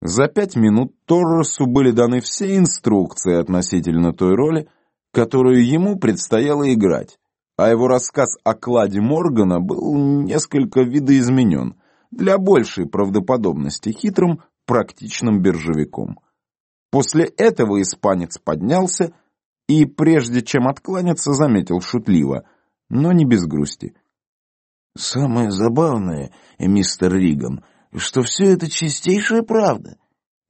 За пять минут Торресу были даны все инструкции относительно той роли, которую ему предстояло играть, а его рассказ о кладе Моргана был несколько видоизменен для большей правдоподобности хитрым, практичным биржевиком. После этого испанец поднялся и, прежде чем откланяться, заметил шутливо, но не без грусти. «Самое забавное, мистер Риган, что все это чистейшая правда».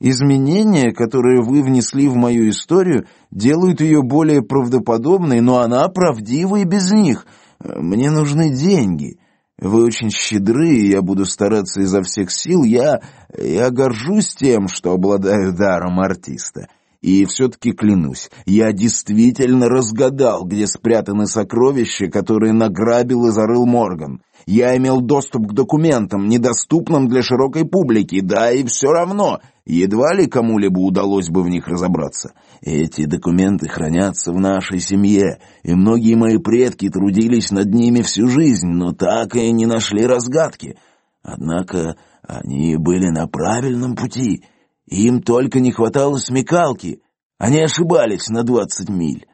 Изменения, которые вы внесли в мою историю, делают ее более правдоподобной, но она правдива и без них. Мне нужны деньги. Вы очень щедры, и я буду стараться изо всех сил. Я... я горжусь тем, что обладаю даром артиста. И все-таки клянусь, я действительно разгадал, где спрятаны сокровища, которые награбил и зарыл Морган. Я имел доступ к документам, недоступным для широкой публики, да и все равно, едва ли кому-либо удалось бы в них разобраться. Эти документы хранятся в нашей семье, и многие мои предки трудились над ними всю жизнь, но так и не нашли разгадки. Однако они были на правильном пути — им только не хватало смекалки. Они ошибались на двадцать миль.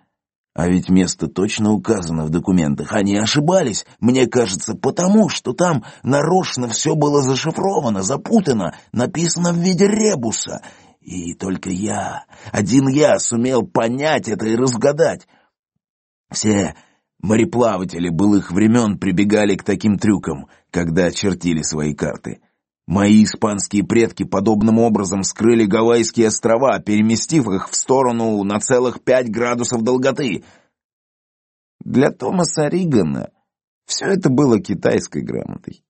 А ведь место точно указано в документах. Они ошибались, мне кажется, потому что там нарочно все было зашифровано, запутано, написано в виде ребуса. И только я, один я, сумел понять это и разгадать. Все мореплаватели былых времен прибегали к таким трюкам, когда чертили свои карты. Мои испанские предки подобным образом скрыли Гавайские острова, переместив их в сторону на целых пять градусов долготы. Для Томаса Ригана все это было китайской грамотой.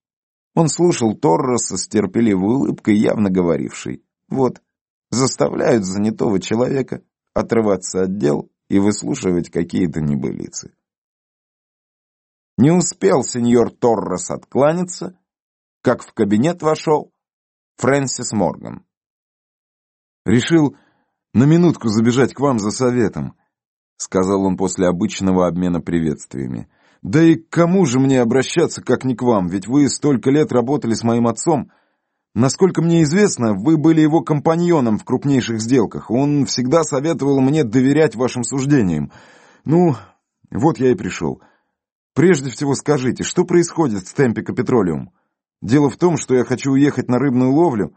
Он слушал Торроса с терпеливой улыбкой, явно говорившей, «Вот, заставляют занятого человека отрываться от дел и выслушивать какие-то небылицы». Не успел сеньор Торрос откланяться, как в кабинет вошел Фрэнсис Морган. «Решил на минутку забежать к вам за советом», — сказал он после обычного обмена приветствиями. «Да и к кому же мне обращаться, как не к вам, ведь вы столько лет работали с моим отцом. Насколько мне известно, вы были его компаньоном в крупнейших сделках. Он всегда советовал мне доверять вашим суждениям. Ну, вот я и пришел. Прежде всего скажите, что происходит с Темпико Петролиум?» Дело в том, что я хочу уехать на рыбную ловлю.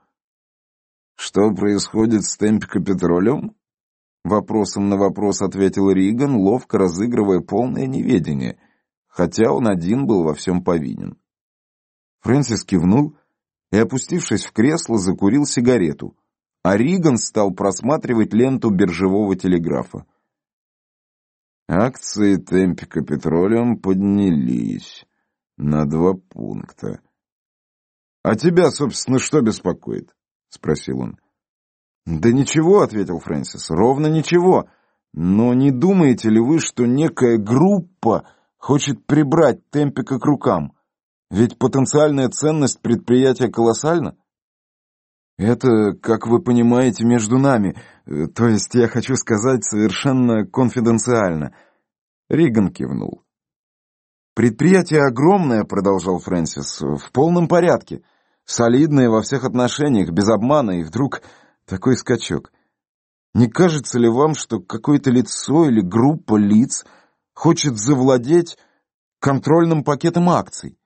Что происходит с Темпико Петролем? Вопросом на вопрос ответил Риган, ловко разыгрывая полное неведение, хотя он один был во всем повинен. Фрэнсис кивнул и, опустившись в кресло, закурил сигарету, а Риган стал просматривать ленту биржевого телеграфа. Акции Темпико Петролиум поднялись на два пункта. «А тебя, собственно, что беспокоит?» — спросил он. «Да ничего», — ответил Фрэнсис, — «ровно ничего. Но не думаете ли вы, что некая группа хочет прибрать Темпика к рукам? Ведь потенциальная ценность предприятия колоссальна?» «Это, как вы понимаете, между нами, э, то есть, я хочу сказать, совершенно конфиденциально». Риган кивнул. «Предприятие огромное», — продолжал Фрэнсис, — «в полном порядке» солидные во всех отношениях, без обмана, и вдруг такой скачок. Не кажется ли вам, что какое-то лицо или группа лиц хочет завладеть контрольным пакетом акций?